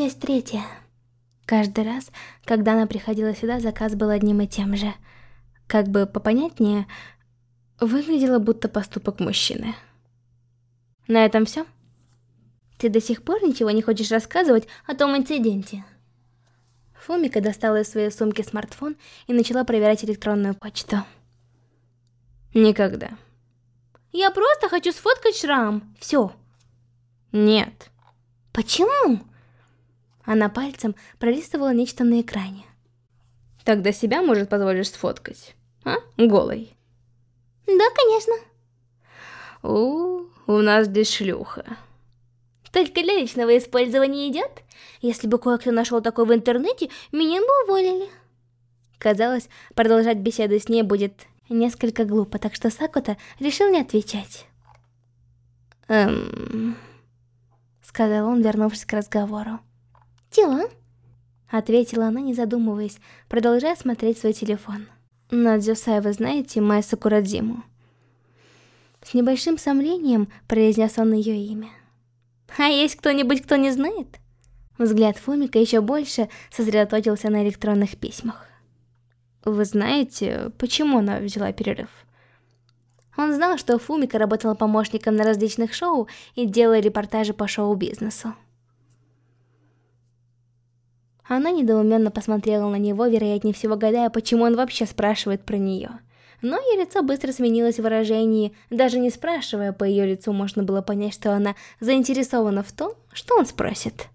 Часть третья. Каждый раз, когда она приходила сюда, заказ был одним и тем же. Как бы попонятнее, выглядело будто поступок мужчины. На этом все. Ты до сих пор ничего не хочешь рассказывать о том инциденте? Фумика достала из своей сумки смартфон и начала проверять электронную почту. Никогда. Я просто хочу сфоткать шрам. Все. Нет. Почему? Она пальцем пролистывала нечто на экране. Тогда себя, может, позволишь сфоткать? А? Голой. Да, конечно. У, у нас здесь шлюха. Только для личного использования идет? Если бы кое-кто нашел такой в интернете, меня бы уволили. Казалось, продолжать беседу с ней будет несколько глупо, так что Сакута решил не отвечать. Эм... Сказал он, вернувшись к разговору. «Чего?» Ответила она, не задумываясь, продолжая смотреть свой телефон. Надзюсай, вы знаете Май Сакурадзиму? С небольшим сомнением произнес он ее имя. А есть кто-нибудь, кто не знает? Взгляд Фумика еще больше сосредоточился на электронных письмах. Вы знаете, почему она взяла перерыв? Он знал, что Фумика работала помощником на различных шоу и делала репортажи по шоу-бизнесу. Она недоуменно посмотрела на него, вероятнее всего гадая, почему он вообще спрашивает про нее. Но ее лицо быстро сменилось в выражении, даже не спрашивая, по ее лицу можно было понять, что она заинтересована в том, что он спросит.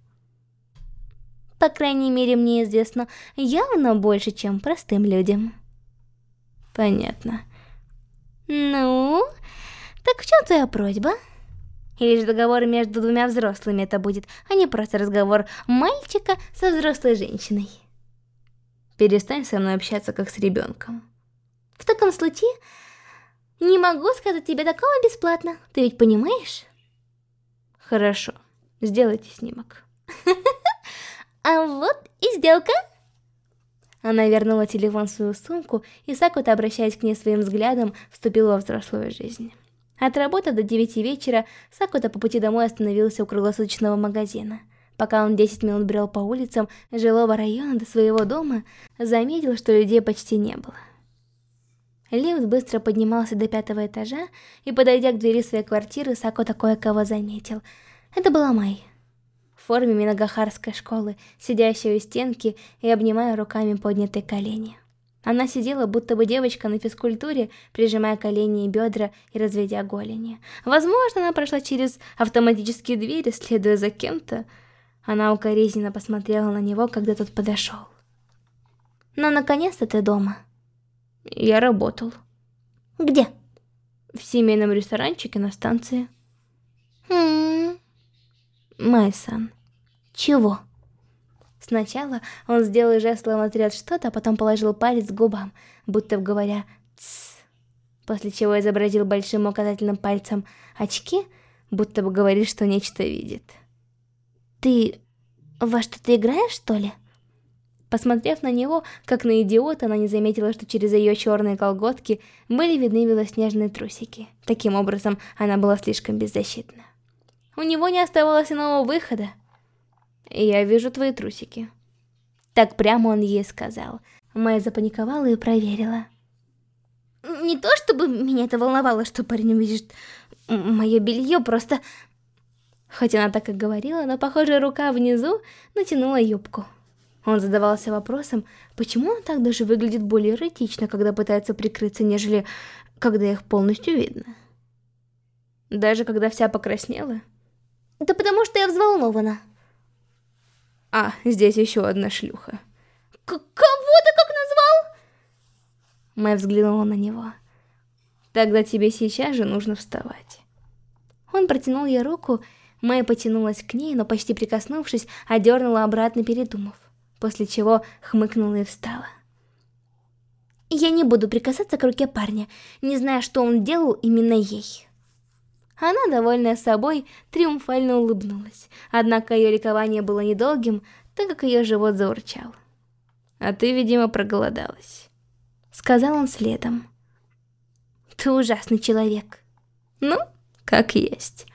По крайней мере, мне известно явно больше, чем простым людям. Понятно. Ну, так в чем твоя просьба? Или же договор между двумя взрослыми это будет, а не просто разговор мальчика со взрослой женщиной. Перестань со мной общаться как с ребенком. В таком случае, не могу сказать тебе такого бесплатно, ты ведь понимаешь? Хорошо, сделайте снимок. А вот и сделка. Она вернула телефон в свою сумку, и Сакута, обращаясь к ней своим взглядом, вступила во взрослую жизнь. От работы до 9 вечера Сакута по пути домой остановился у круглосуточного магазина. Пока он 10 минут брел по улицам жилого района до своего дома, заметил, что людей почти не было. Лифт быстро поднимался до пятого этажа, и, подойдя к двери своей квартиры, Сакута кое-кого заметил. Это была Май. В форме Минагахарской школы, сидящая у стенки и обнимая руками поднятые колени. Она сидела, будто бы девочка на физкультуре, прижимая колени и бедра и разведя голени. Возможно, она прошла через автоматические двери, следуя за кем-то. Она укоризненно посмотрела на него, когда тот подошел. «Но «Ну, наконец-то ты дома». «Я работал». «Где?» «В семейном ресторанчике на станции». «Хм...» «Майсан». «Чего?» Сначала он сделал жест, словно трет что-то, а потом положил палец к губам, будто говоря «тсс», после чего изобразил большим указательным пальцем очки, будто бы говорит, что нечто видит. «Ты во что-то играешь, что ли?» Посмотрев на него, как на идиота, она не заметила, что через ее черные колготки были видны белоснежные трусики. Таким образом, она была слишком беззащитна. У него не оставалось иного выхода. «Я вижу твои трусики». Так прямо он ей сказал. Майя запаниковала и проверила. Не то чтобы меня это волновало, что парень увидит мое белье, просто... Хоть она так и говорила, но, похоже, рука внизу натянула юбку. Он задавался вопросом, почему он так даже выглядит более эротично, когда пытается прикрыться, нежели когда их полностью видно. Даже когда вся покраснела? Да потому что я взволнована. А, здесь еще одна шлюха. К кого ты как назвал? Мэй взглянула на него. Тогда тебе сейчас же нужно вставать. Он протянул ей руку, Мэй потянулась к ней, но почти прикоснувшись, одернула обратно, передумав, после чего хмыкнула и встала. Я не буду прикасаться к руке парня, не зная, что он делал именно ей. Она, довольная собой, триумфально улыбнулась. Однако ее ликование было недолгим, так как ее живот заурчал. «А ты, видимо, проголодалась», — сказал он следом. «Ты ужасный человек». «Ну, как есть».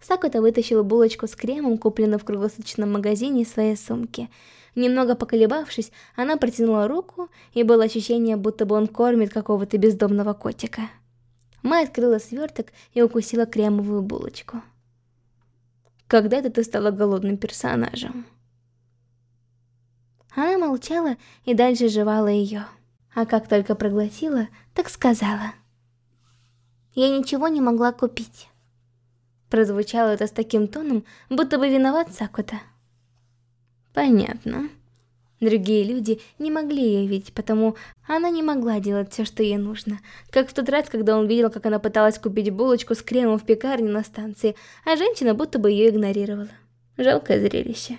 Сакута вытащила булочку с кремом, купленную в круглосуточном магазине, своей сумки. Немного поколебавшись, она протянула руку, и было ощущение, будто бы он кормит какого-то бездомного котика. Май открыла сверток и укусила кремовую булочку. Когда-то ты стала голодным персонажем. Она молчала и дальше жевала ее. А как только проглотила, так сказала. Я ничего не могла купить. Прозвучало это с таким тоном, будто бы виноват Сакута. Понятно. Другие люди не могли ее видеть, потому она не могла делать все, что ей нужно. Как в тот раз, когда он видел, как она пыталась купить булочку с кремом в пекарне на станции, а женщина будто бы ее игнорировала. Жалкое зрелище.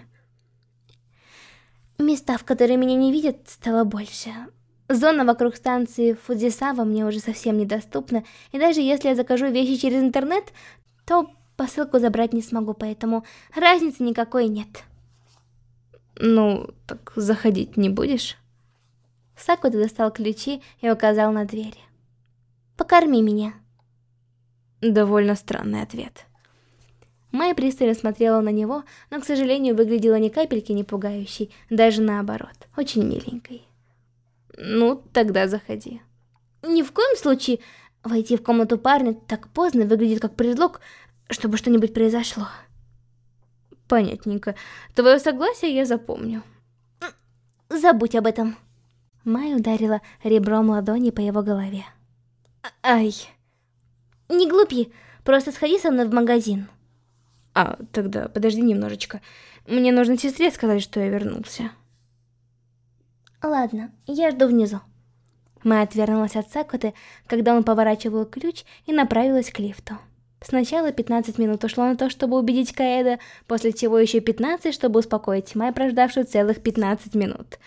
Места, в которые меня не видят, стало больше. Зона вокруг станции Фудзисава мне уже совсем недоступна, и даже если я закажу вещи через интернет, то посылку забрать не смогу, поэтому разницы никакой нет. Ну, так заходить не будешь? Сакута достал ключи и указал на дверь. «Покорми меня». Довольно странный ответ. Майя пристально смотрела на него, но, к сожалению, выглядела ни капельки не пугающей, даже наоборот, очень миленькой. «Ну, тогда заходи». «Ни в коем случае войти в комнату парня так поздно выглядит как предлог, чтобы что-нибудь произошло. Понятненько. Твое согласие я запомню. Забудь об этом. Май ударила ребром ладони по его голове. Ай. Не глупи, просто сходи со мной в магазин. А, тогда подожди немножечко. Мне нужно сестре сказать, что я вернулся. Ладно, я жду внизу. Май отвернулась от Сакуты, когда он поворачивал ключ и направилась к лифту. Сначала 15 минут ушло на то, чтобы убедить Каэда, после чего еще 15, чтобы успокоить Май, прождавшую целых 15 минут.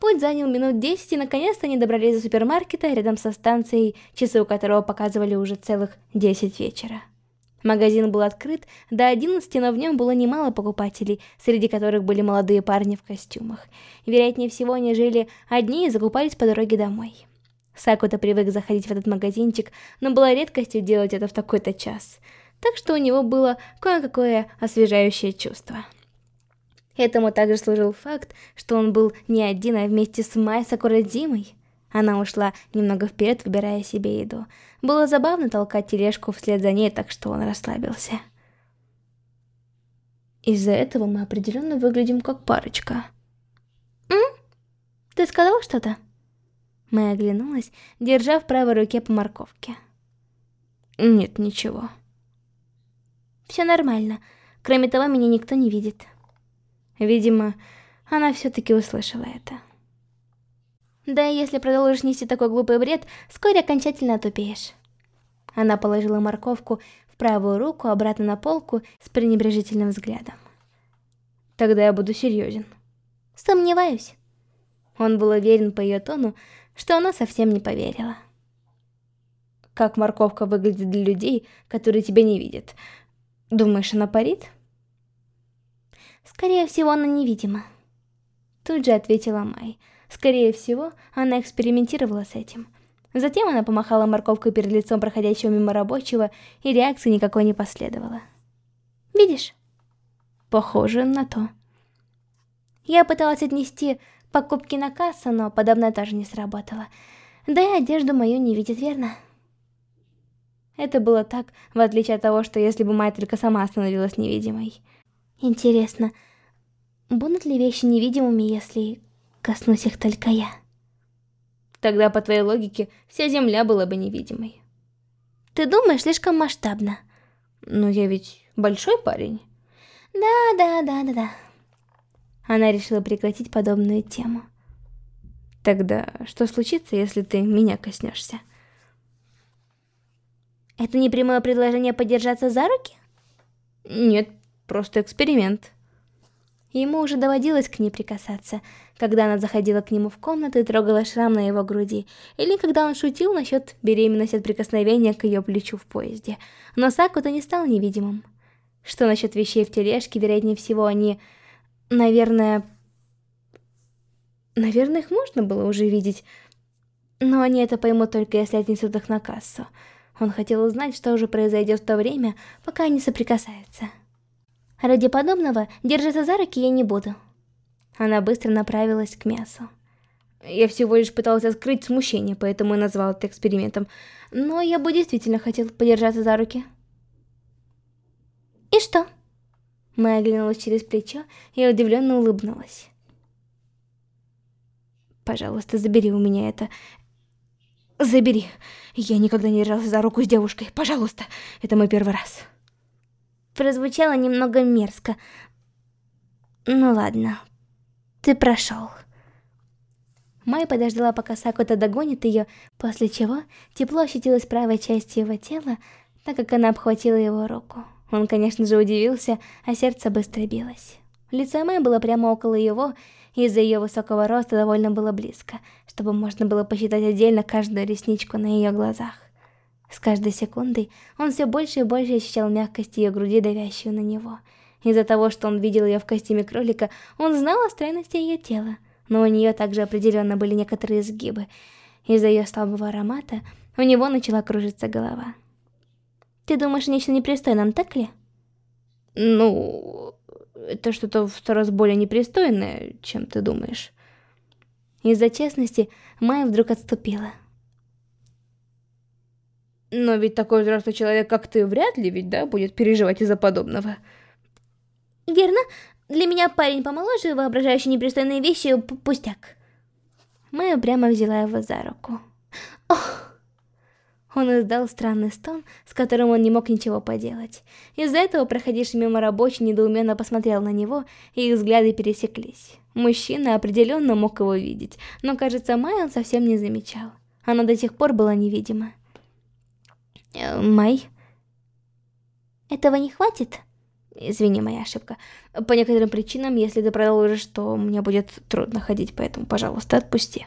Путь занял минут 10, и наконец-то они добрались до супермаркета рядом со станцией, часы у которого показывали уже целых 10 вечера. Магазин был открыт до 11, но в нем было немало покупателей, среди которых были молодые парни в костюмах. Вероятнее всего, они жили одни и закупались по дороге домой. Сакута привык заходить в этот магазинчик, но было редкостью делать это в такой-то час. Так что у него было кое-какое освежающее чувство. Этому также служил факт, что он был не один, а вместе с Май Сакурадзимой. Она ушла немного вперед, выбирая себе еду. Было забавно толкать тележку вслед за ней, так что он расслабился. Из-за этого мы определенно выглядим как парочка. М? Ты сказал что-то? Мэй оглянулась, держа в правой руке по морковке. Нет, ничего. Все нормально. Кроме того, меня никто не видит. Видимо, она все-таки услышала это. Да и если продолжишь нести такой глупый бред, вскоре окончательно отупеешь. Она положила морковку в правую руку обратно на полку с пренебрежительным взглядом. Тогда я буду серьезен. Сомневаюсь. Он был уверен по ее тону, что она совсем не поверила. Как морковка выглядит для людей, которые тебя не видят? Думаешь, она парит? Скорее всего, она невидима. Тут же ответила Май. Скорее всего, она экспериментировала с этим. Затем она помахала морковкой перед лицом проходящего мимо рабочего, и реакции никакой не последовало. Видишь? Похоже на то. Я пыталась отнести покупки на кассу, но подобное тоже не сработало. Да и одежду мою не видит, верно? Это было так, в отличие от того, что если бы Май только сама становилась невидимой. Интересно, будут ли вещи невидимыми, если коснусь их только я? Тогда, по твоей логике, вся Земля была бы невидимой. Ты думаешь слишком масштабно. Но я ведь большой парень. Да, да, да, да, да. Она решила прекратить подобную тему. Тогда что случится, если ты меня коснешься? Это не прямое предложение подержаться за руки? Нет, просто эксперимент. Ему уже доводилось к ней прикасаться, когда она заходила к нему в комнату и трогала шрам на его груди, или когда он шутил насчет беременности от прикосновения к ее плечу в поезде. Но Сакута не стал невидимым. Что насчет вещей в тележке, вероятнее всего, они Наверное... Наверное, их можно было уже видеть. Но они это поймут только если отнесут их на кассу. Он хотел узнать, что уже произойдет в то время, пока они соприкасаются. Ради подобного держаться за руки я не буду. Она быстро направилась к мясу. Я всего лишь пытался скрыть смущение, поэтому и назвал это экспериментом. Но я бы действительно хотел подержаться за руки. И что? Майя оглянулась через плечо и удивленно улыбнулась. Пожалуйста, забери у меня это. Забери. Я никогда не держался за руку с девушкой. Пожалуйста. Это мой первый раз. Прозвучало немного мерзко. Ну ладно. Ты прошел. Май подождала, пока Сакута догонит ее, после чего тепло ощутилось правой части его тела, так как она обхватила его руку. Он, конечно же, удивился, а сердце быстро билось. Лицо Мэй было прямо около его, из-за ее высокого роста довольно было близко, чтобы можно было посчитать отдельно каждую ресничку на ее глазах. С каждой секундой он все больше и больше ощущал мягкость ее груди, давящую на него. Из-за того, что он видел ее в костюме кролика, он знал о стройности ее тела, но у нее также определенно были некоторые изгибы. Из-за ее слабого аромата у него начала кружиться голова. «Ты думаешь о нечто непристойном, так ли?» «Ну, это что-то в сто раз более непристойное, чем ты думаешь». Из-за честности Майя вдруг отступила. Но ведь такой взрослый человек, как ты, вряд ли ведь, да, будет переживать из-за подобного. Верно. Для меня парень помоложе, воображающий непристойные вещи, пустяк. Майя прямо взяла его за руку. Ох! Он издал странный стон, с которым он не мог ничего поделать. Из-за этого проходивший мимо рабочий недоуменно посмотрел на него, и их взгляды пересеклись. Мужчина определенно мог его видеть, но, кажется, Майя он совсем не замечал. Она до сих пор была невидима. Э, Май? Этого не хватит? Извини, моя ошибка. По некоторым причинам, если ты продолжишь, то мне будет трудно ходить, поэтому, пожалуйста, отпусти.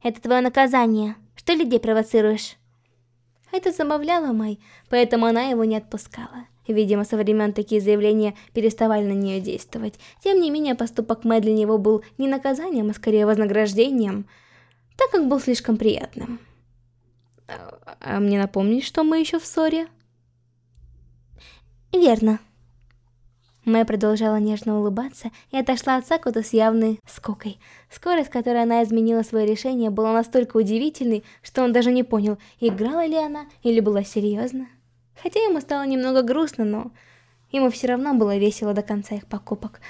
Это твое наказание. Что людей провоцируешь? Это забавляло Май, поэтому она его не отпускала. Видимо, со времен такие заявления переставали на нее действовать. Тем не менее, поступок Май для него был не наказанием, а скорее вознаграждением, так как был слишком приятным. А мне напомнить, что мы еще в ссоре? Верно. Мэй продолжала нежно улыбаться и отошла от Сакута с явной скукой. Скорость, с которой она изменила свое решение, была настолько удивительной, что он даже не понял, играла ли она или была серьезна. Хотя ему стало немного грустно, но ему все равно было весело до конца их покупок.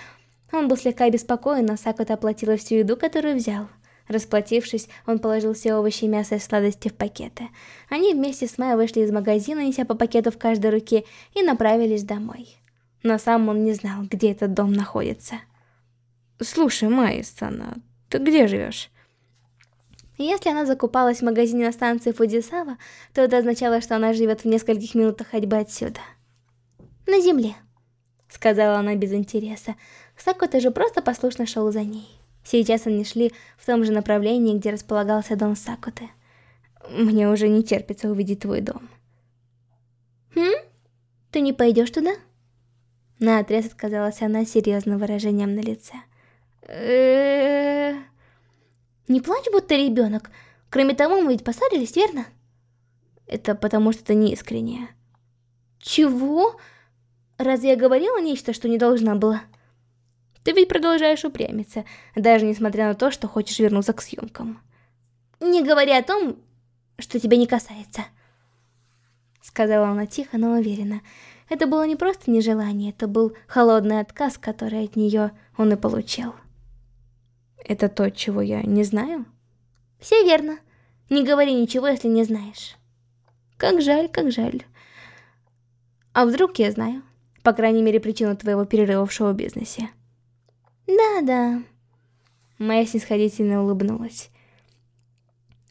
Он был слегка обеспокоен, но Сакута оплатила всю еду, которую взял. Расплатившись, он положил все овощи, мясо и сладости в пакеты. Они вместе с Мэй вышли из магазина, неся по пакету в каждой руке, и направились домой. Но сам он не знал, где этот дом находится. «Слушай, Майя-сана, ты где живешь?» Если она закупалась в магазине на станции Фудзисава, то это означало, что она живет в нескольких минутах ходьбы отсюда. «На земле», — сказала она без интереса. Сакута же просто послушно шел за ней. Сейчас они шли в том же направлении, где располагался дом Сакуты. Мне уже не терпится увидеть твой дом. Хм? Ты не пойдешь туда? На отрез отказалась она серьезным выражением на лице. Не плачь, будто ребенок. Кроме того, мы ведь поссорились, верно? Это потому, что ты не искренняя. Чего? Разве я говорила нечто, что не должна была? Ты ведь продолжаешь упрямиться, даже несмотря на то, что хочешь вернуться к съемкам. Не говори о том, что тебя не касается. Сказала она тихо, но уверенно. Это было не просто нежелание, это был холодный отказ, который от нее он и получил. Это то, чего я не знаю? Все верно. Не говори ничего, если не знаешь. Как жаль, как жаль. А вдруг я знаю? По крайней мере, причину твоего перерыва в шоу-бизнесе. Да-да. Моя снисходительно улыбнулась.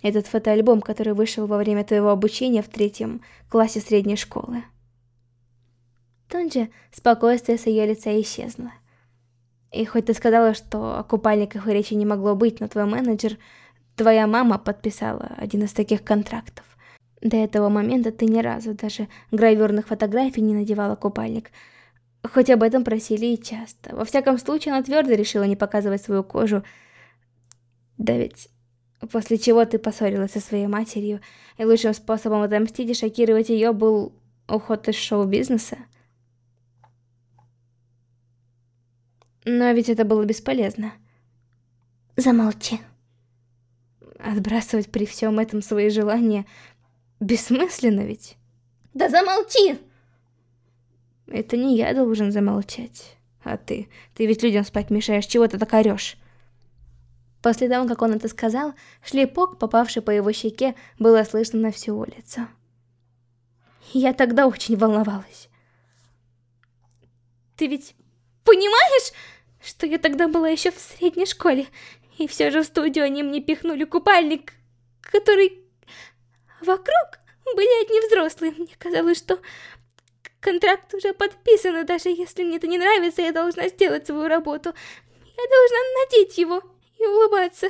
Этот фотоальбом, который вышел во время твоего обучения в третьем классе средней школы. Тут же спокойствие с ее лица исчезло. И хоть ты сказала, что о купальниках и речи не могло быть, но твой менеджер, твоя мама подписала один из таких контрактов. До этого момента ты ни разу даже гравюрных фотографий не надевала купальник, Хоть об этом просили и часто. Во всяком случае, она твердо решила не показывать свою кожу. Да ведь После чего ты поссорилась со своей матерью, и лучшим способом отомстить и шокировать ее был уход из шоу-бизнеса. Но ведь это было бесполезно. Замолчи. Отбрасывать при всем этом свои желания бессмысленно ведь. Да замолчи! Это не я должен замолчать, а ты. Ты ведь людям спать мешаешь, чего ты так орешь? После того, как он это сказал, шлепок, попавший по его щеке, было слышно на всю улицу. Я тогда очень волновалась. Ты ведь понимаешь, что я тогда была еще в средней школе, и все же в студию они мне пихнули купальник, который вокруг были одни взрослые. Мне казалось, что контракт уже подписан, и даже если мне это не нравится, я должна сделать свою работу. Я должна надеть его и улыбаться.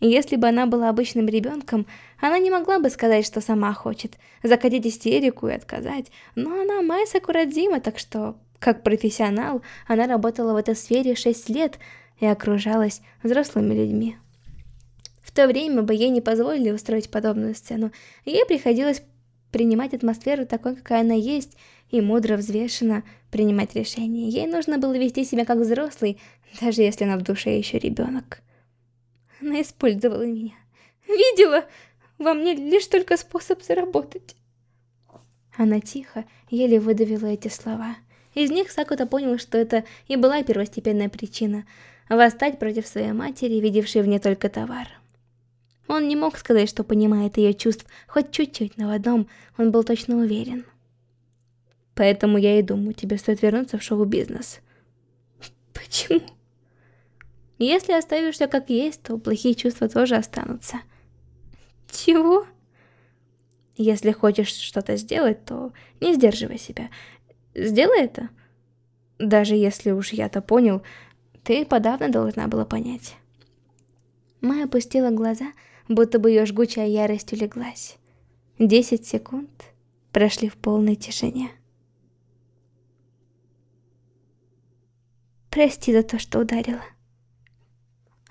Если бы она была обычным ребенком, она не могла бы сказать, что сама хочет, закатить истерику и отказать, но она Майя Сакурадзима, так что, как профессионал, она работала в этой сфере 6 лет и окружалась взрослыми людьми. В то время бы ей не позволили устроить подобную сцену, ей приходилось принимать атмосферу такой, какая она есть, и мудро, взвешенно принимать решения. Ей нужно было вести себя как взрослый, даже если она в душе еще ребенок. Она использовала меня. Видела во мне лишь только способ заработать. Она тихо, еле выдавила эти слова. Из них Сакута понял, что это и была первостепенная причина — восстать против своей матери, видевшей в ней только товар. Он не мог сказать, что понимает ее чувств хоть чуть-чуть, но в одном он был точно уверен. Поэтому я и думаю, тебе стоит вернуться в шоу-бизнес. Почему? Если оставишь все как есть, то плохие чувства тоже останутся. Чего? Если хочешь что-то сделать, то не сдерживай себя. Сделай это. Даже если уж я-то понял, ты подавно должна была понять. Майя опустила глаза, будто бы ее жгучая ярость улеглась. Десять секунд прошли в полной тишине. Прости за то, что ударила.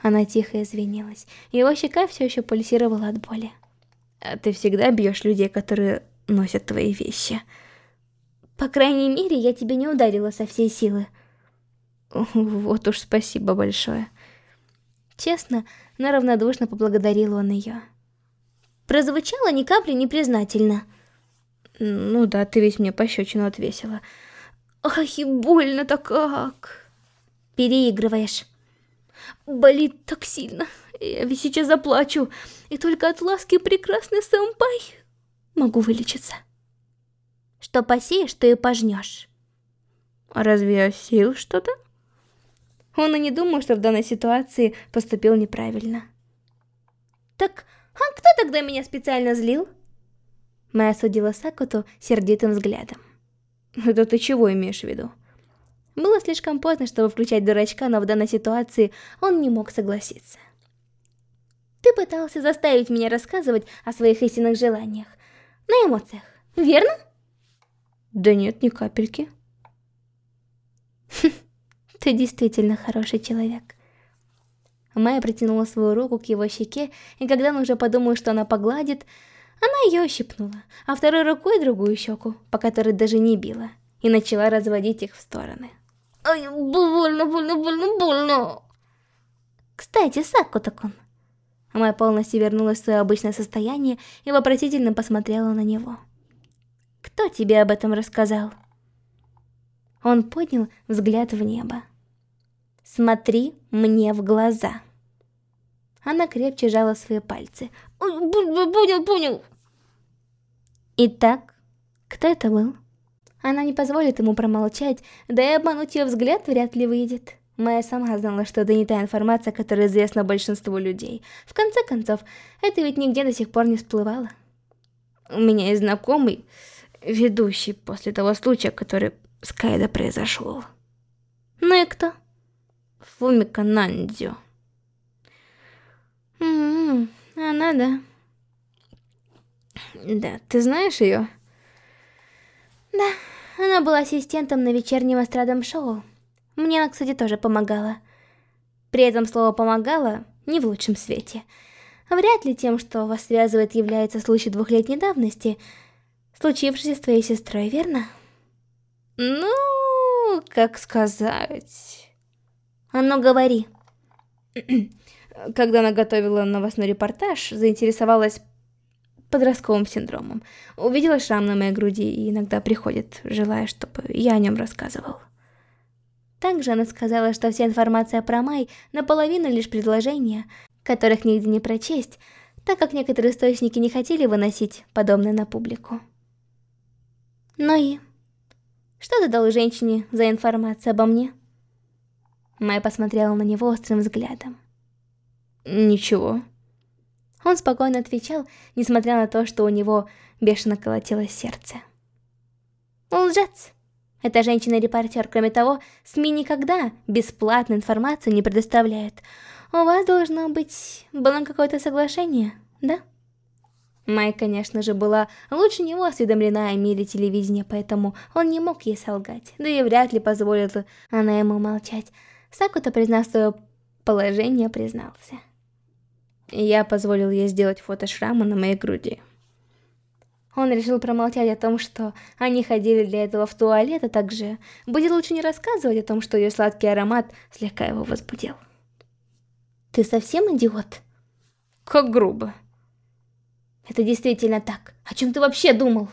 Она тихо извинилась. Его щека все еще пульсировала от боли. А ты всегда бьешь людей, которые носят твои вещи. По крайней мере, я тебя не ударила со всей силы. Вот уж спасибо большое. Честно, но равнодушно поблагодарил он ее. Прозвучало ни капли непризнательно. Ну да, ты ведь мне пощечину отвесила. Ай, больно-то как. Переигрываешь. Болит так сильно. Я ведь сейчас заплачу. И только от ласки прекрасный сэмпай могу вылечиться. Что посеешь, то и пожнешь. Разве я сеял что-то? Он и не думал, что в данной ситуации поступил неправильно. Так, а кто тогда меня специально злил? Майя осудила Сакуту сердитым взглядом. Это ты чего имеешь в виду? Было слишком поздно, чтобы включать дурачка, но в данной ситуации он не мог согласиться. Ты пытался заставить меня рассказывать о своих истинных желаниях. На эмоциях, верно? Да нет, ни капельки. Ты действительно хороший человек. Майя протянула свою руку к его щеке, и когда он уже подумал, что она погладит, она ее ощипнула, а второй рукой другую щеку, по которой даже не била, и начала разводить их в стороны. Ай, больно, больно, больно, больно. Кстати, Сакута-кун. Майя полностью вернулась в свое обычное состояние и вопросительно посмотрела на него. Кто тебе об этом рассказал? Он поднял взгляд в небо. Смотри мне в глаза. Она крепче жала свои пальцы. Понял, понял. Итак, кто это был? Она не позволит ему промолчать, да и обмануть ее взгляд вряд ли выйдет. Майя сама знала, что это не та информация, которая известна большинству людей. В конце концов, это ведь нигде до сих пор не всплывало. У меня есть знакомый, ведущий после того случая, который с Кайдо произошел. Ну и кто? Фумика Нандзю. М-м, она, да. Да, ты знаешь ее? Да, она была ассистентом на вечернем эстрадном шоу. Мне она, кстати, тоже помогала. При этом слово «помогала» не в лучшем свете. Вряд ли тем, что вас связывает, является случай двухлетней давности, случившийся с твоей сестрой, верно? Ну, как сказать... А ну, говори. Когда она готовила новостной репортаж, заинтересовалась подростковым синдромом. Увидела шрам на моей груди и иногда приходит, желая, чтобы я о нем рассказывал. Также она сказала, что вся информация про Май наполовину лишь предложения, которых нигде не прочесть, так как некоторые источники не хотели выносить подобное на публику. Ну и... Что ты дал женщине за информацию обо мне? Май посмотрела на него острым взглядом. Ничего. Он спокойно отвечал, несмотря на то, что у него бешено колотилось сердце. Лжец. Эта женщина-репортер, кроме того, СМИ никогда бесплатную информацию не предоставляет. У вас должно быть... было какое-то соглашение, да? Май, конечно же, была лучше него осведомлена о мире телевидения, поэтому он не мог ей солгать, да и вряд ли позволила она ему молчать. Сакута, признав свое положение, признался. Я позволил ей сделать фото шрама на моей груди. Он решил промолчать о том, что они ходили для этого в туалет, а также будет лучше не рассказывать о том, что ее сладкий аромат слегка его возбудил. Ты совсем идиот? Как грубо. Это действительно так. О чем ты вообще думал?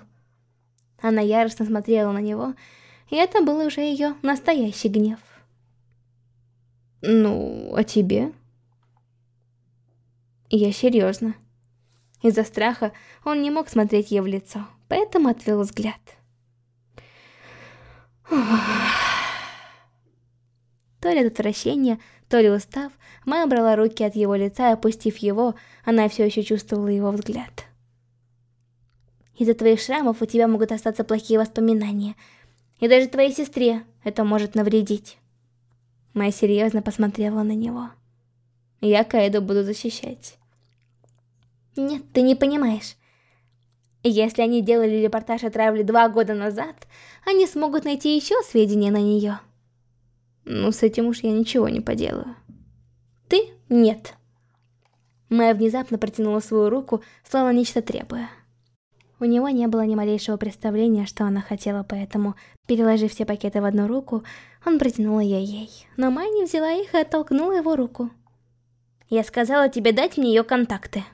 Она яростно смотрела на него, и это был уже ее настоящий гнев. Ну, а тебе? Я серьезно. Из-за страха он не мог смотреть ей в лицо, поэтому отвел взгляд. То ли от отвращения, то ли устав, Майя брала руки от его лица и опустив его, она все еще чувствовала его взгляд. Из-за твоих шрамов у тебя могут остаться плохие воспоминания, и даже твоей сестре это может навредить. Майя серьезно посмотрела на него. Я Кайду буду защищать. Нет, ты не понимаешь. Если они делали репортаж о Травле два года назад, они смогут найти еще сведения на нее. Ну, с этим уж я ничего не поделаю. Ты? Нет. Майя внезапно протянула свою руку, словно нечто требуя. У него не было ни малейшего представления, что она хотела, поэтому, переложив все пакеты в одну руку, он протянул ее ей. Но Майя не взяла их и оттолкнула его руку. «Я сказала тебе дать мне ее контакты».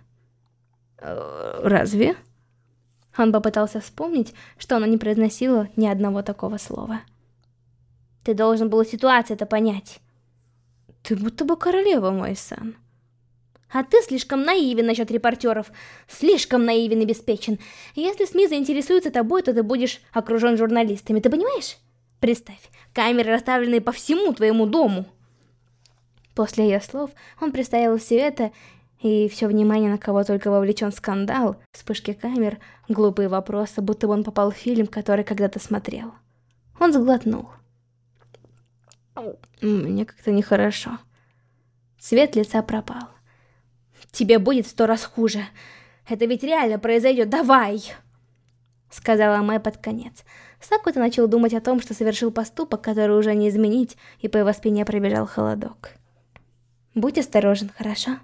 Э, разве? Он попытался вспомнить, что она не произносила ни одного такого слова. Ты должен был ситуацию это понять. Ты будто бы королева, мой сан. А ты слишком наивен насчет репортеров. Слишком наивен и беспечен. Если СМИ заинтересуются тобой, то ты будешь окружен журналистами, ты понимаешь? Представь, камеры расставлены по всему твоему дому. После ее слов он представил все это и все внимание, на кого только вовлечен скандал, вспышки камер, глупые вопросы, будто бы он попал в фильм, который когда-то смотрел. Он сглотнул. Мне как-то нехорошо. Цвет лица пропал. Тебе будет сто раз хуже. Это ведь реально произойдет, давай! Сказала Мэй под конец. Сакута начал думать о том, что совершил поступок, который уже не изменить, и по его спине пробежал холодок. Будь осторожен, хорошо?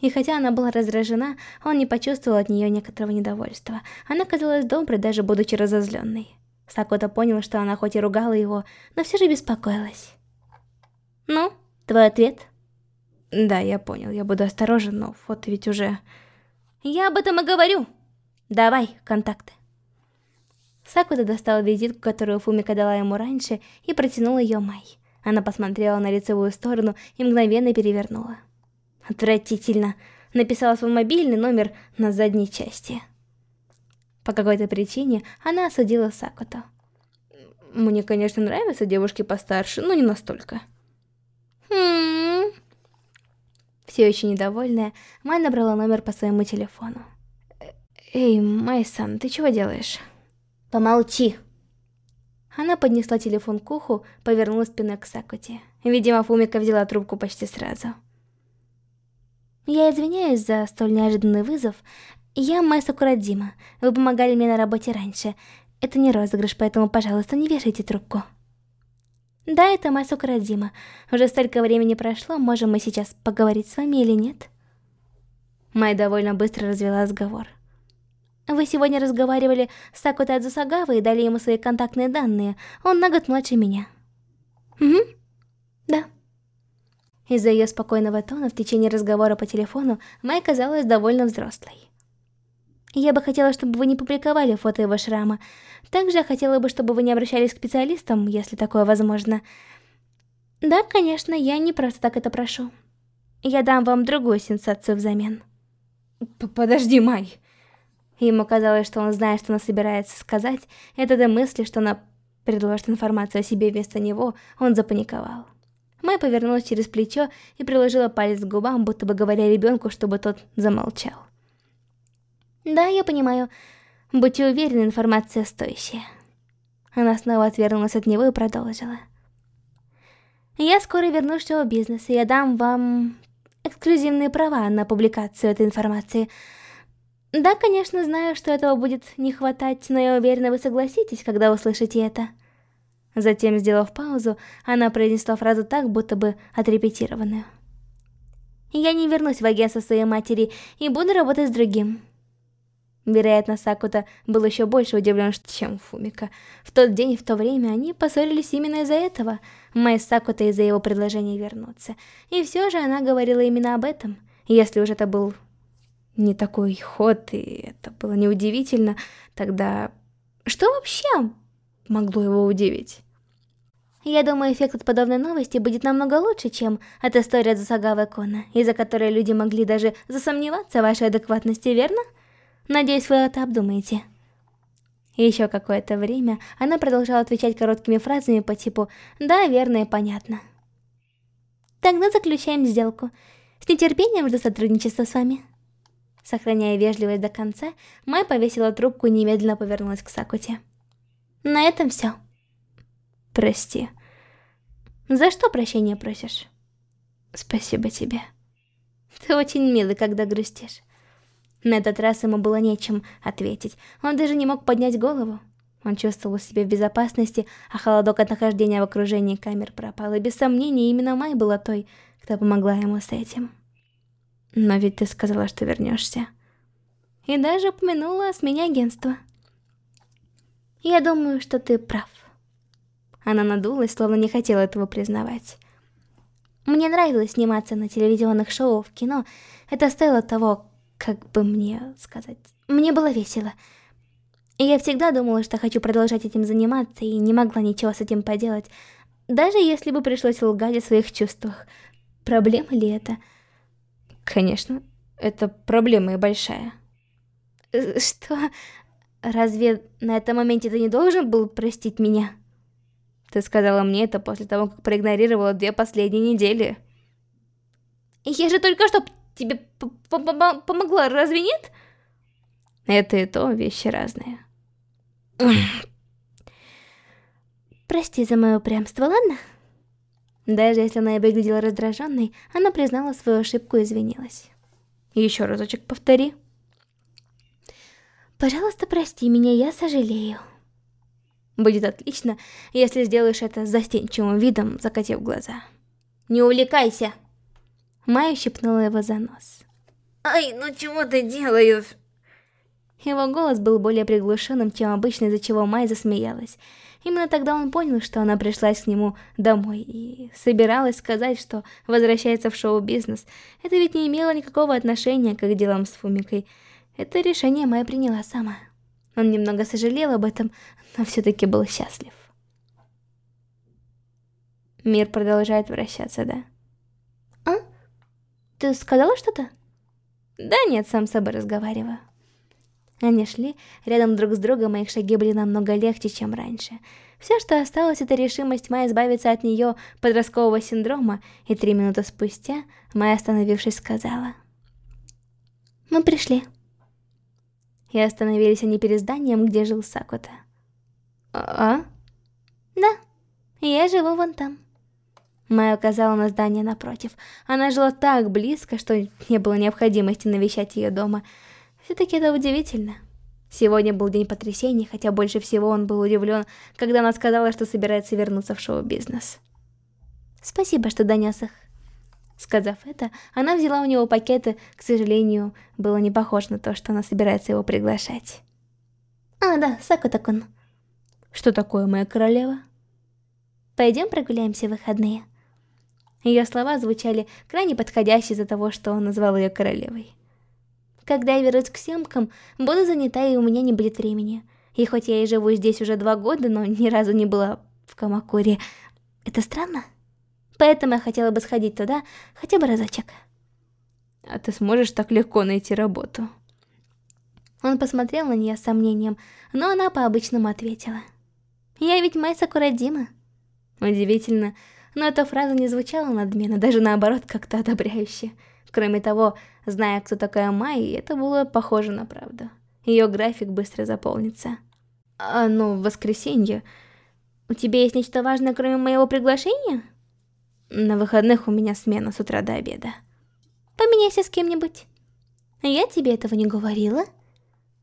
И хотя она была раздражена, он не почувствовал от нее некоторого недовольства. Она казалась доброй, даже будучи разозленной. Сакота понял, что она хоть и ругала его, но все же беспокоилась. «Ну, твой ответ?» «Да, я понял, я буду осторожен, но фото ведь уже...» «Я об этом и говорю! Давай, контакты!» Сакута достала визитку, которую Фумика дала ему раньше, и протянула ее Май. Она посмотрела на лицевую сторону и мгновенно перевернула. Отвратительно. Написала свой мобильный номер на задней части. По какой-то причине она осудила Сакуто. Мне, конечно, нравятся девушки постарше, но не настолько. Хм. Все еще недовольная, Май набрала номер по своему телефону. Эй, Майсан, ты чего делаешь? Помолчи. Она поднесла телефон к уху, повернула спиной к Сакуте. Видимо, Фумика взяла трубку почти сразу. Я извиняюсь за столь неожиданный вызов. Я Майса Курадима. Вы помогали мне на работе раньше. Это не розыгрыш, поэтому, пожалуйста, не вешайте трубку. Да, это Масука Радзима. Уже столько времени прошло, можем мы сейчас поговорить с вами или нет? Май довольно быстро развела разговор. Вы сегодня разговаривали с Сакута Адзусагава и дали ему свои контактные данные. Он на год младше меня. Угу. Да. Из-за ее спокойного тона в течение разговора по телефону Май казалась довольно взрослой. Я бы хотела, чтобы вы не публиковали фото его шрама. Также я хотела бы, чтобы вы не обращались к специалистам, если такое возможно. Да, конечно, я не просто так это прошу. Я дам вам другую сенсацию взамен. П Подожди, Май. Ему казалось, что он знает, что она собирается сказать, и от этой мысли, что она предложит информацию о себе вместо него, он запаниковал. Май повернулась через плечо и приложила палец к губам, будто бы говоря ребенку, чтобы тот замолчал. Да, я понимаю. Будьте уверены, информация стоящая. Она снова отвернулась от него и продолжила. Я скоро вернусь в шоу-бизнес, и я дам вам эксклюзивные права на публикацию этой информации. Да, конечно, знаю, что этого будет не хватать, но я уверена, вы согласитесь, когда услышите это. Затем, сделав паузу, она произнесла фразу так, будто бы отрепетированную. Я не вернусь в агентство своей матери и буду работать с другим. Вероятно, Сакута был еще больше удивлен, чем Фумика. В тот день и в то время они поссорились именно из-за этого. Май с Сакута из-за его предложения вернуться. И все же она говорила именно об этом. Если уж это был не такой ход, и это было неудивительно, тогда... Что вообще могло его удивить? Я думаю, эффект от подобной новости будет намного лучше, чем от истории от Засагавы Кона, из-за которой люди могли даже засомневаться в вашей адекватности, верно? Надеюсь, вы это обдумаете. Еще какое-то время она продолжала отвечать короткими фразами по типу «да, верно и понятно». Тогда заключаем сделку. С нетерпением жду сотрудничества с вами. Сохраняя вежливость до конца, Май повесила трубку и немедленно повернулась к Сакуте. На этом все. Прости. За что прощения просишь? Спасибо тебе. Ты очень милый, когда грустишь. На этот раз ему было нечем ответить. Он даже не мог поднять голову. Он чувствовал себя в безопасности, а холодок от нахождения в окружении камер пропал. И без сомнения, именно Май была той, кто помогла ему с этим. Но ведь ты сказала, что вернешься. И даже упомянула о смене агентства. Я думаю, что ты прав. Она надулась, словно не хотела этого признавать. Мне нравилось сниматься на телевизионных шоу в кино. Это стоило того, как бы мне сказать... Мне было весело. Я всегда думала, что хочу продолжать этим заниматься, и не могла ничего с этим поделать. Даже если бы пришлось лгать о своих чувствах. Проблема ли это? Конечно, это проблема и большая. Э, что? Разве на этом моменте ты не должен был простить меня? Ты сказала мне это после того, как проигнорировала две последние недели. Я же только что тебе помогла, разве нет? Это и то вещи разные. Прости за мое упрямство, ладно? Даже если она и выглядела раздраженной, она признала свою ошибку и извинилась. Еще разочек повтори. Пожалуйста, прости меня, я сожалею. Будет отлично, если сделаешь это с застенчивым видом, закатив глаза. Не увлекайся! Майя щипнула его за нос. «Ай, ну чего ты делаешь?» Его голос был более приглушенным, чем обычно, из-за чего Май засмеялась. Именно тогда он понял, что она пришлась к нему домой и собиралась сказать, что возвращается в шоу-бизнес. Это ведь не имело никакого отношения к их делам с Фумикой. Это решение Май приняла сама. Он немного сожалел об этом, но все-таки был счастлив. Мир продолжает вращаться, да? А? Ты сказала что-то? Да нет, сам с собой разговариваю. Они шли рядом друг с другом, и их шаги были намного легче, чем раньше. Все, что осталось, это решимость Майя избавиться от нее подросткового синдрома, и три минуты спустя Майя, остановившись, сказала. «Мы пришли». И остановились они перед зданием, где жил Сакута. «А?» «Да, я живу вон там». Майя указала на здание напротив. Она жила так близко, что не было необходимости навещать ее дома. Все-таки это удивительно. Сегодня был день потрясений, хотя больше всего он был удивлен, когда она сказала, что собирается вернуться в шоу-бизнес. «Спасибо, что донес их». Сказав это, она взяла у него пакеты, к сожалению, было не похоже на то, что она собирается его приглашать. «А, да, Сакута-кун». «Что такое, моя королева?» «Пойдем прогуляемся в выходные». Ее слова звучали крайне подходящие из-за того, что он назвал ее королевой. Когда я вернусь к съемкам, буду занята и у меня не будет времени. И хоть я и живу здесь уже два года, но ни разу не была в Камакуре. Это странно? Поэтому я хотела бы сходить туда хотя бы разочек. А ты сможешь так легко найти работу? Он посмотрел на нее с сомнением, но она по-обычному ответила. Я ведь Май Сакурадима. Удивительно, но эта фраза не звучала надменно, даже наоборот как-то одобряюще. Кроме того, зная, кто такая Майи, это было похоже на правду. Ее график быстро заполнится. А, ну, в воскресенье. У тебя есть нечто важное, кроме моего приглашения? На выходных у меня смена с утра до обеда. Поменяйся с кем-нибудь. Я тебе этого не говорила?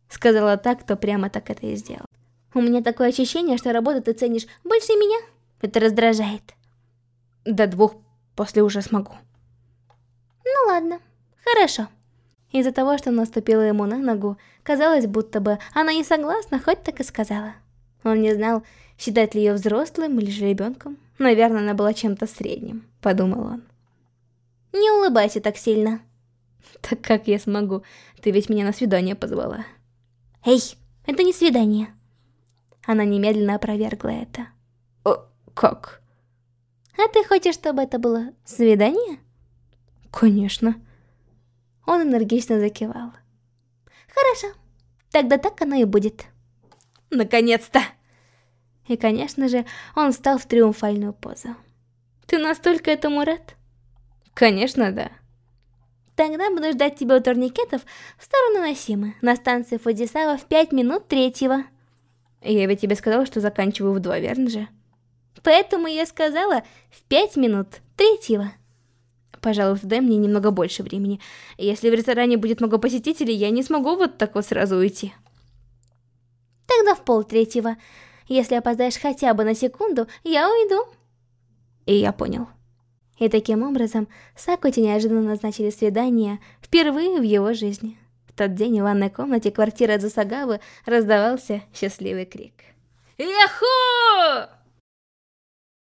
Сказала так, кто прямо так это и сделал. У меня такое ощущение, что работу ты ценишь больше меня. Это раздражает. До двух после уже смогу. Ну ладно, хорошо. Из-за того, что наступила ему на ногу, казалось, будто бы она не согласна, хоть так и сказала. Он не знал, считать ли ее взрослым или же ребенком. Наверное, она была чем-то средним, подумал он. Не улыбайся так сильно. Так как я смогу? Ты ведь меня на свидание позвала. Эй, это не свидание. Она немедленно опровергла это. О, как? А ты хочешь, чтобы это было свидание? Конечно. Он энергично закивал. Хорошо, тогда так оно и будет. Наконец-то! И, конечно же, он встал в триумфальную позу. Ты настолько этому рад? Конечно, да. Тогда буду ждать тебя у турникетов в сторону Насимы, на станции Фудзисава в пять минут третьего. Я ведь тебе сказала, что заканчиваю в два, верно же? Поэтому я сказала в пять минут третьего. Пожалуйста, дай мне немного больше времени. Если в ресторане будет много посетителей, я не смогу вот так вот сразу уйти. Тогда в пол третьего. Если опоздаешь хотя бы на секунду, я уйду. И я понял. И таким образом, Сакути неожиданно назначили свидание впервые в его жизни. В тот день в ванной комнате квартиры Засагавы раздавался счастливый крик. Яху!